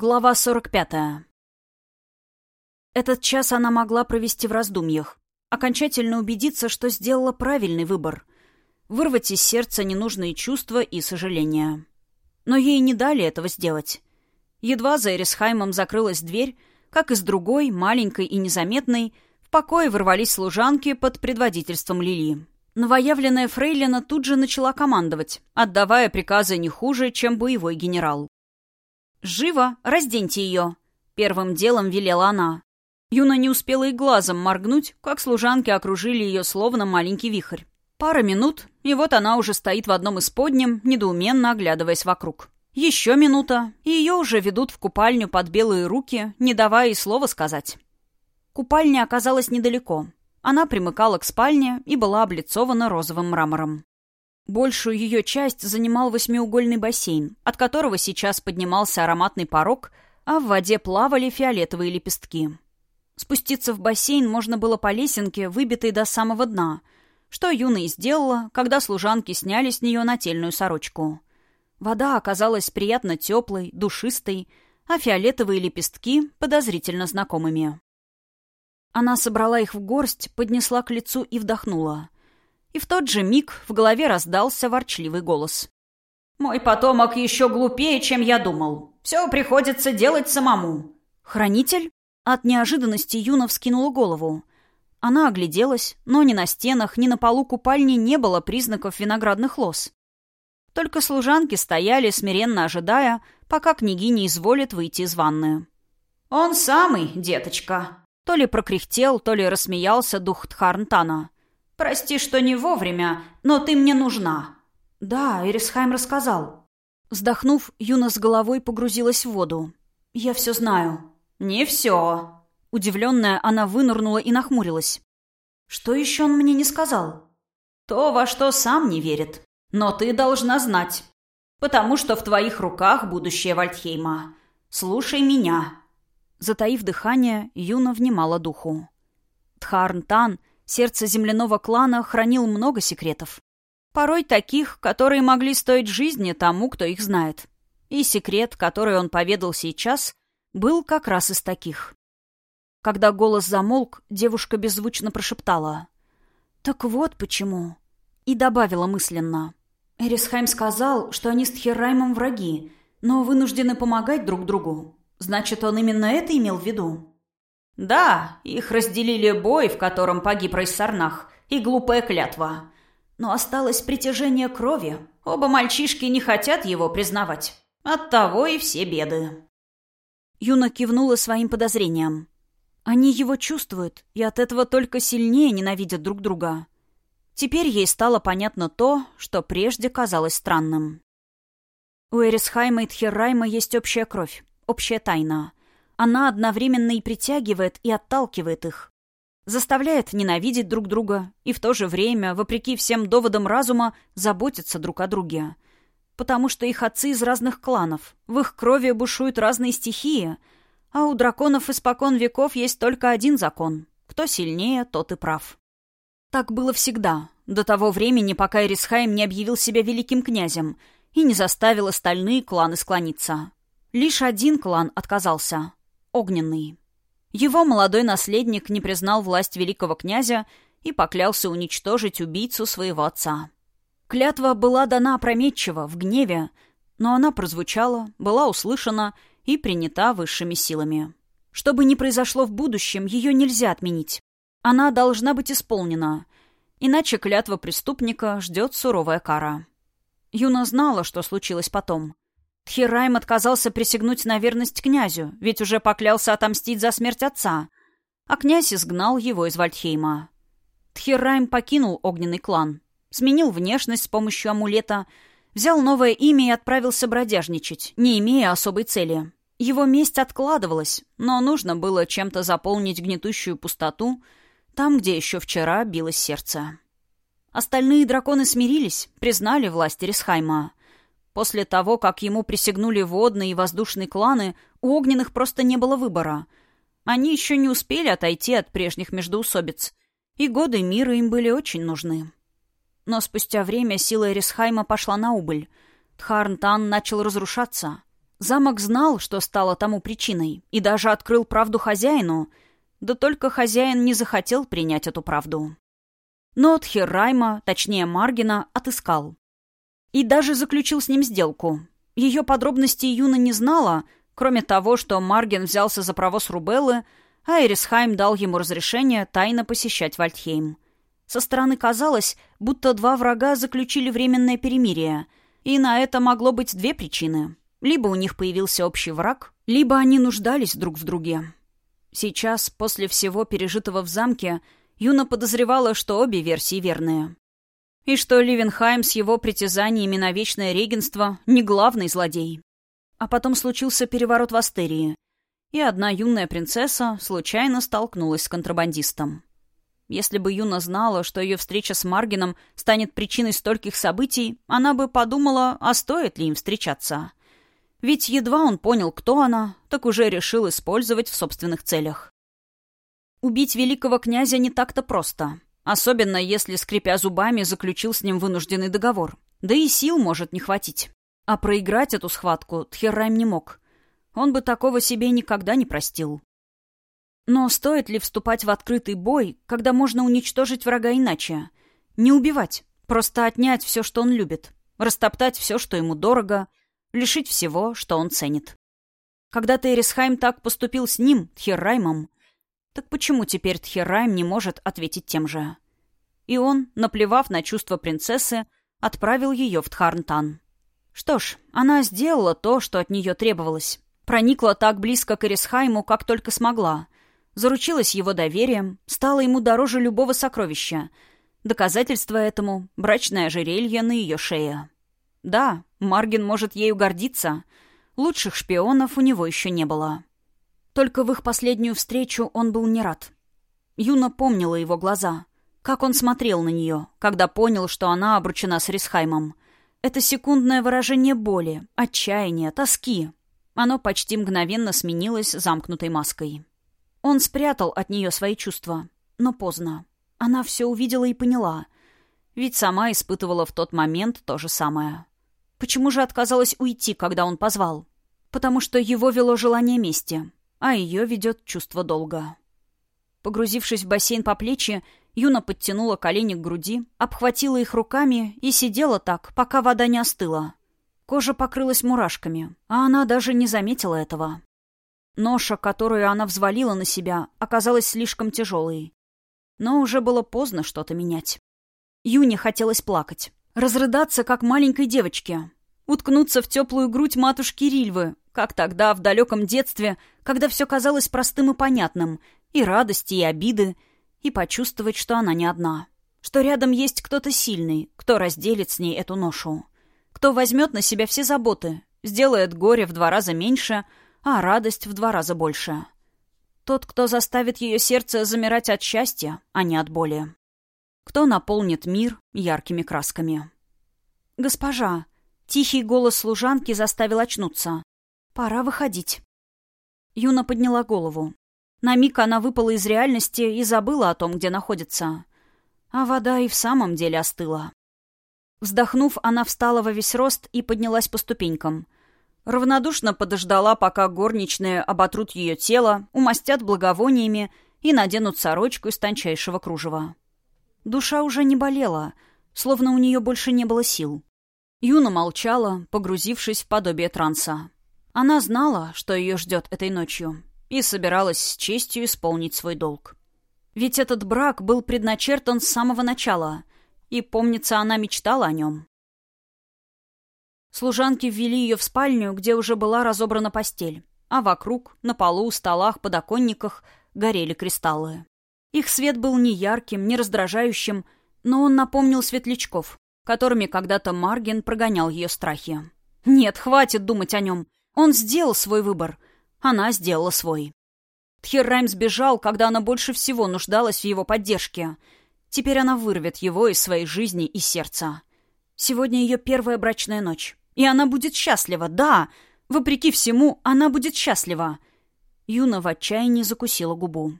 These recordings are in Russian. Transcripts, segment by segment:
Глава 45. Этот час она могла провести в раздумьях, окончательно убедиться, что сделала правильный выбор, вырвать из сердца ненужные чувства и сожаления. Но ей не дали этого сделать. Едва за Эрисхаймом закрылась дверь, как из другой, маленькой и незаметной, в покое ворвались служанки под предводительством Лили. Новоявленная Фрейлина тут же начала командовать, отдавая приказы не хуже, чем боевой генерал. «Живо! Разденьте ее!» — первым делом велела она. Юна не успела и глазом моргнуть, как служанки окружили ее словно маленький вихрь. Пара минут, и вот она уже стоит в одном из подням, недоуменно оглядываясь вокруг. Еще минута, и ее уже ведут в купальню под белые руки, не давая и слова сказать. Купальня оказалась недалеко. Она примыкала к спальне и была облицована розовым мрамором. Большую ее часть занимал восьмиугольный бассейн, от которого сейчас поднимался ароматный порог, а в воде плавали фиолетовые лепестки. Спуститься в бассейн можно было по лесенке, выбитой до самого дна, что Юна и сделала, когда служанки сняли с нее нательную сорочку. Вода оказалась приятно теплой, душистой, а фиолетовые лепестки — подозрительно знакомыми. Она собрала их в горсть, поднесла к лицу и вдохнула — и в тот же миг в голове раздался ворчливый голос. «Мой потомок еще глупее, чем я думал. Все приходится делать самому». «Хранитель?» От неожиданности Юна вскинула голову. Она огляделась, но ни на стенах, ни на полу купальни не было признаков виноградных лоз. Только служанки стояли, смиренно ожидая, пока княгиня изволит выйти из ванны. «Он самый, деточка!» То ли прокряхтел, то ли рассмеялся дух Тхарнтана. «Прости, что не вовремя, но ты мне нужна». «Да, Эрисхайм рассказал». Вздохнув, Юна с головой погрузилась в воду. «Я все знаю». «Не все». Удивленная, она вынырнула и нахмурилась. «Что еще он мне не сказал?» «То, во что сам не верит. Но ты должна знать. Потому что в твоих руках будущее Вальдхейма. Слушай меня». Затаив дыхание, Юна внимала духу. Тхарнтан Сердце земляного клана хранил много секретов. Порой таких, которые могли стоить жизни тому, кто их знает. И секрет, который он поведал сейчас, был как раз из таких. Когда голос замолк, девушка беззвучно прошептала. «Так вот почему». И добавила мысленно. Эрисхайм сказал, что они с Тхерраймом враги, но вынуждены помогать друг другу. Значит, он именно это имел в виду? Да, их разделили бой, в котором погиб Райсарнах, и глупая клятва. Но осталось притяжение крови. Оба мальчишки не хотят его признавать. Оттого и все беды. Юна кивнула своим подозрениям. Они его чувствуют, и от этого только сильнее ненавидят друг друга. Теперь ей стало понятно то, что прежде казалось странным. У Эрисхайма и Тхеррайма есть общая кровь, общая тайна. Она одновременно и притягивает, и отталкивает их. Заставляет ненавидеть друг друга и в то же время, вопреки всем доводам разума, заботиться друг о друге. Потому что их отцы из разных кланов, в их крови бушуют разные стихии, а у драконов испокон веков есть только один закон. Кто сильнее, тот и прав. Так было всегда, до того времени, пока Эрисхайм не объявил себя великим князем и не заставил остальные кланы склониться. Лишь один клан отказался Огненный. Его молодой наследник не признал власть великого князя и поклялся уничтожить убийцу своего отца. Клятва была дана опрометчиво, в гневе, но она прозвучала, была услышана и принята высшими силами. Что бы ни произошло в будущем, ее нельзя отменить. Она должна быть исполнена, иначе клятва преступника ждет суровая кара. Юна знала, что случилось потом. Тхирайм отказался присягнуть на верность князю, ведь уже поклялся отомстить за смерть отца. А князь изгнал его из Вальдхейма. Тхирайм покинул огненный клан, сменил внешность с помощью амулета, взял новое имя и отправился бродяжничать, не имея особой цели. Его месть откладывалась, но нужно было чем-то заполнить гнетущую пустоту там, где еще вчера билось сердце. Остальные драконы смирились, признали власть Рисхайма — После того, как ему присягнули водные и воздушные кланы, у огненных просто не было выбора. Они еще не успели отойти от прежних междоусобиц, и годы мира им были очень нужны. Но спустя время сила Эрисхайма пошла на убыль. Тхарнтан начал разрушаться. Замок знал, что стало тому причиной, и даже открыл правду хозяину, да только хозяин не захотел принять эту правду. Но Тхеррайма, точнее Маргина, отыскал. И даже заключил с ним сделку. Ее подробностей Юна не знала, кроме того, что Марген взялся за провоз Рубеллы, а Эрисхайм дал ему разрешение тайно посещать Вальдхейм. Со стороны казалось, будто два врага заключили временное перемирие, и на это могло быть две причины. Либо у них появился общий враг, либо они нуждались друг в друге. Сейчас, после всего пережитого в замке, Юна подозревала, что обе версии верные. И что Ливенхайм с его притязаниями на вечное регенство не главный злодей. А потом случился переворот в Астерии, и одна юная принцесса случайно столкнулась с контрабандистом. Если бы Юна знала, что ее встреча с Маргином станет причиной стольких событий, она бы подумала, а стоит ли им встречаться. Ведь едва он понял, кто она, так уже решил использовать в собственных целях. Убить великого князя не так-то просто. Особенно, если, скрипя зубами, заключил с ним вынужденный договор. Да и сил может не хватить. А проиграть эту схватку Тхеррайм не мог. Он бы такого себе никогда не простил. Но стоит ли вступать в открытый бой, когда можно уничтожить врага иначе? Не убивать, просто отнять все, что он любит, растоптать все, что ему дорого, лишить всего, что он ценит. Когда-то Эрисхайм так поступил с ним, Тхерраймом. Так почему теперь Тхеррайм не может ответить тем же? И он, наплевав на чувства принцессы, отправил ее в Тхарнтан. Что ж, она сделала то, что от нее требовалось. Проникла так близко к Эрисхайму, как только смогла. Заручилась его доверием, стала ему дороже любого сокровища. Доказательство этому — брачное ожерелье на ее шее. Да, Маргин может ею гордиться. Лучших шпионов у него еще не было. Только в их последнюю встречу он был не рад. Юна помнила его глаза. Как он смотрел на нее, когда понял, что она обручена с Рисхаймом. Это секундное выражение боли, отчаяния, тоски. Оно почти мгновенно сменилось замкнутой маской. Он спрятал от нее свои чувства, но поздно. Она все увидела и поняла. Ведь сама испытывала в тот момент то же самое. Почему же отказалась уйти, когда он позвал? Потому что его вело желание мести, а ее ведет чувство долга. Погрузившись в бассейн по плечи, Юна подтянула колени к груди, обхватила их руками и сидела так, пока вода не остыла. Кожа покрылась мурашками, а она даже не заметила этого. Ноша, которую она взвалила на себя, оказалась слишком тяжелой. Но уже было поздно что-то менять. Юне хотелось плакать. Разрыдаться, как маленькой девочке. Уткнуться в теплую грудь матушки Рильвы, как тогда, в далеком детстве, когда все казалось простым и понятным, и радости, и обиды, и почувствовать, что она не одна. Что рядом есть кто-то сильный, кто разделит с ней эту ношу. Кто возьмет на себя все заботы, сделает горе в два раза меньше, а радость в два раза больше. Тот, кто заставит ее сердце замирать от счастья, а не от боли кто наполнит мир яркими красками. «Госпожа!» — тихий голос служанки заставил очнуться. «Пора выходить». Юна подняла голову. На миг она выпала из реальности и забыла о том, где находится. А вода и в самом деле остыла. Вздохнув, она встала во весь рост и поднялась по ступенькам. Равнодушно подождала, пока горничные оботрут ее тело, умастят благовониями и наденут сорочку из тончайшего кружева. Душа уже не болела, словно у нее больше не было сил. Юна молчала, погрузившись в подобие транса. Она знала, что ее ждет этой ночью, и собиралась с честью исполнить свой долг. Ведь этот брак был предначертан с самого начала, и, помнится, она мечтала о нем. Служанки ввели ее в спальню, где уже была разобрана постель, а вокруг, на полу, столах, подоконниках горели кристаллы. Их свет был не ярким, не раздражающим, но он напомнил светлячков, которыми когда-то Марген прогонял ее страхи. Нет, хватит думать о нем. Он сделал свой выбор. Она сделала свой. Тхеррайм сбежал, когда она больше всего нуждалась в его поддержке. Теперь она вырвет его из своей жизни и сердца. Сегодня ее первая брачная ночь. И она будет счастлива, да. Вопреки всему, она будет счастлива. Юна в отчаянии закусила губу.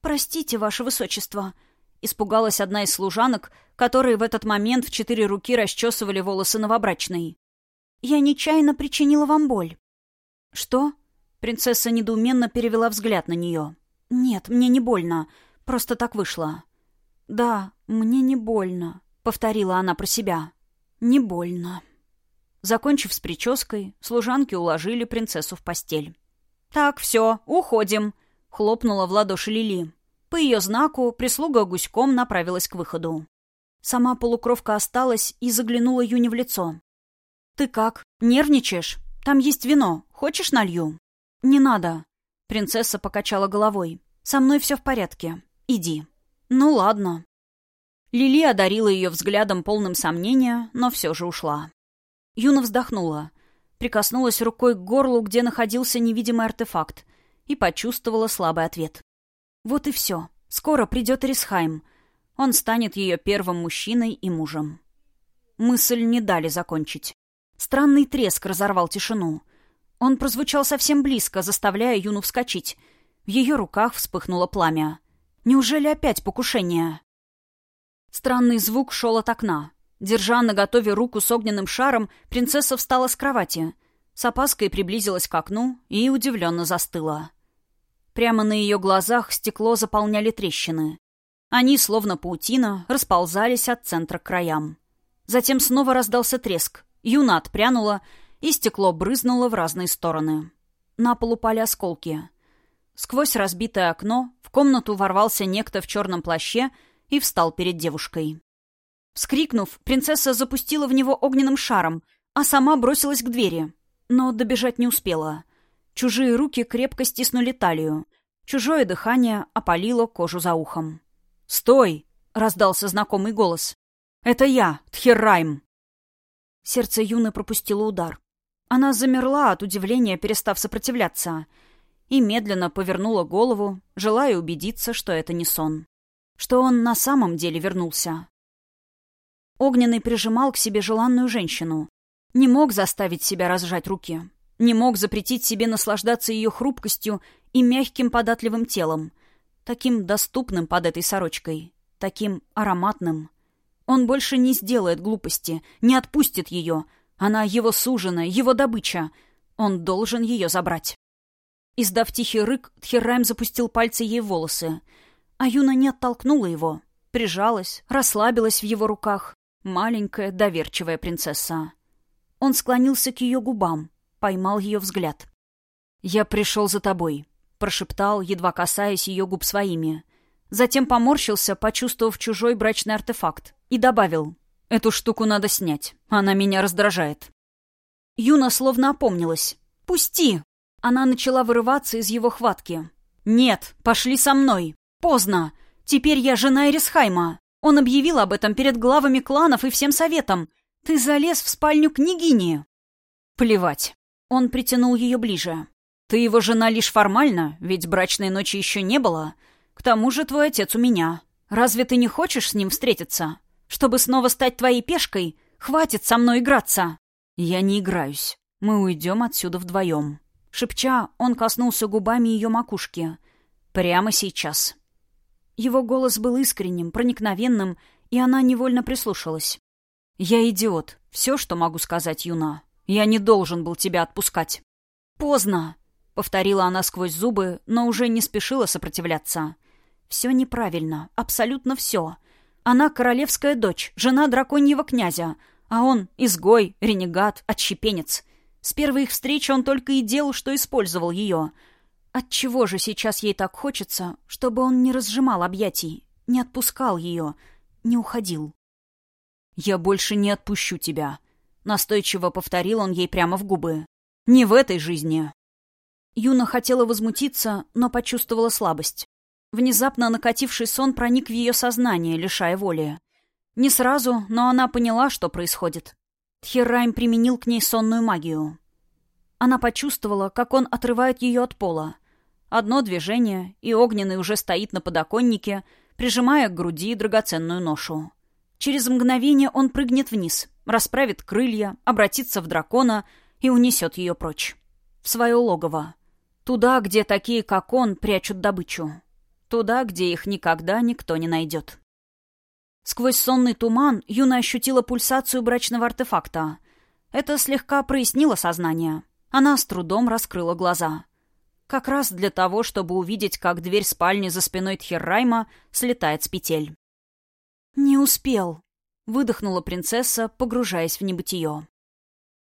«Простите, ваше высочество», — испугалась одна из служанок, которые в этот момент в четыре руки расчесывали волосы новобрачной. «Я нечаянно причинила вам боль». «Что?» Принцесса недоуменно перевела взгляд на нее. «Нет, мне не больно. Просто так вышло». «Да, мне не больно», — повторила она про себя. «Не больно». Закончив с прической, служанки уложили принцессу в постель. «Так, все, уходим», — хлопнула в ладоши Лили. По ее знаку прислуга гуськом направилась к выходу. Сама полукровка осталась и заглянула Юне в лицо. «Ты как? Нервничаешь? Там есть вино. Хочешь налью?» «Не надо». Принцесса покачала головой. «Со мной все в порядке. Иди». «Ну ладно». Лили одарила ее взглядом полным сомнения, но все же ушла. Юна вздохнула, прикоснулась рукой к горлу, где находился невидимый артефакт, и почувствовала слабый ответ. Вот и все. Скоро придет Рисхайм. Он станет ее первым мужчиной и мужем. Мысль не дали закончить. Странный треск разорвал тишину. Он прозвучал совсем близко, заставляя Юну вскочить. В ее руках вспыхнуло пламя. Неужели опять покушение? Странный звук шел от окна. Держа на готове руку с огненным шаром, принцесса встала с кровати. С опаской приблизилась к окну и удивленно застыла. Прямо на ее глазах стекло заполняли трещины. Они, словно паутина, расползались от центра к краям. Затем снова раздался треск. Юна отпрянула, и стекло брызнуло в разные стороны. На пол упали осколки. Сквозь разбитое окно в комнату ворвался некто в черном плаще и встал перед девушкой. Вскрикнув, принцесса запустила в него огненным шаром, а сама бросилась к двери. Но добежать не успела. Чужие руки крепко стиснули талию. Чужое дыхание опалило кожу за ухом. «Стой!» — раздался знакомый голос. «Это я, Тхеррайм!» Сердце Юны пропустило удар. Она замерла от удивления, перестав сопротивляться — и медленно повернула голову, желая убедиться, что это не сон. Что он на самом деле вернулся. Огненный прижимал к себе желанную женщину. Не мог заставить себя разжать руки. Не мог запретить себе наслаждаться ее хрупкостью и мягким податливым телом. Таким доступным под этой сорочкой. Таким ароматным. Он больше не сделает глупости, не отпустит ее. Она его суженая, его добыча. Он должен ее забрать. Издав тихий рык, Тхеррайм запустил пальцы ей в волосы. А Юна не оттолкнула его. Прижалась, расслабилась в его руках. Маленькая, доверчивая принцесса. Он склонился к ее губам, поймал ее взгляд. «Я пришел за тобой», — прошептал, едва касаясь ее губ своими. Затем поморщился, почувствовав чужой брачный артефакт, и добавил. «Эту штуку надо снять. Она меня раздражает». Юна словно опомнилась. «Пусти!» Она начала вырываться из его хватки. «Нет, пошли со мной. Поздно. Теперь я жена Эрисхайма. Он объявил об этом перед главами кланов и всем советом. Ты залез в спальню княгини». «Плевать». Он притянул ее ближе. «Ты его жена лишь формально, ведь брачной ночи еще не было. К тому же твой отец у меня. Разве ты не хочешь с ним встретиться? Чтобы снова стать твоей пешкой? Хватит со мной играться!» «Я не играюсь. Мы уйдем отсюда вдвоем». Шепча, он коснулся губами ее макушки. «Прямо сейчас». Его голос был искренним, проникновенным, и она невольно прислушалась. «Я идиот. Все, что могу сказать, Юна. Я не должен был тебя отпускать». «Поздно», — повторила она сквозь зубы, но уже не спешила сопротивляться. «Все неправильно. Абсолютно все. Она королевская дочь, жена драконьего князя, а он — изгой, ренегат, отщепенец. С первой их встречи он только и делал, что использовал ее. Отчего же сейчас ей так хочется, чтобы он не разжимал объятий, не отпускал ее, не уходил? «Я больше не отпущу тебя», — настойчиво повторил он ей прямо в губы. «Не в этой жизни». Юна хотела возмутиться, но почувствовала слабость. Внезапно накативший сон проник в ее сознание, лишая воли. Не сразу, но она поняла, что происходит. Тхеррайм применил к ней сонную магию. Она почувствовала, как он отрывает ее от пола. Одно движение, и огненный уже стоит на подоконнике, прижимая к груди драгоценную ношу. Через мгновение он прыгнет вниз, расправит крылья, обратится в дракона и унесет ее прочь. В свое логово. Туда, где такие, как он, прячут добычу. Туда, где их никогда никто не найдет. Сквозь сонный туман Юна ощутила пульсацию брачного артефакта. Это слегка прояснило сознание. Она с трудом раскрыла глаза. Как раз для того, чтобы увидеть, как дверь спальни за спиной Тхеррайма слетает с петель. «Не успел», — выдохнула принцесса, погружаясь в небытие.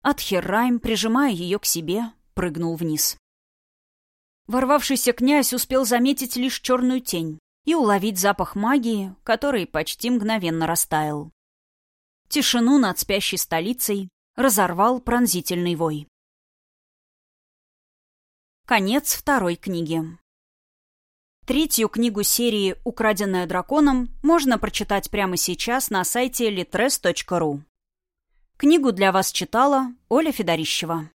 Атхеррайм, прижимая ее к себе, прыгнул вниз. Ворвавшийся князь успел заметить лишь черную тень и уловить запах магии, который почти мгновенно растаял. Тишину над спящей столицей разорвал пронзительный вой. Конец второй книги. Третью книгу серии «Украденная драконом» можно прочитать прямо сейчас на сайте litres.ru. Книгу для вас читала Оля Федорищева.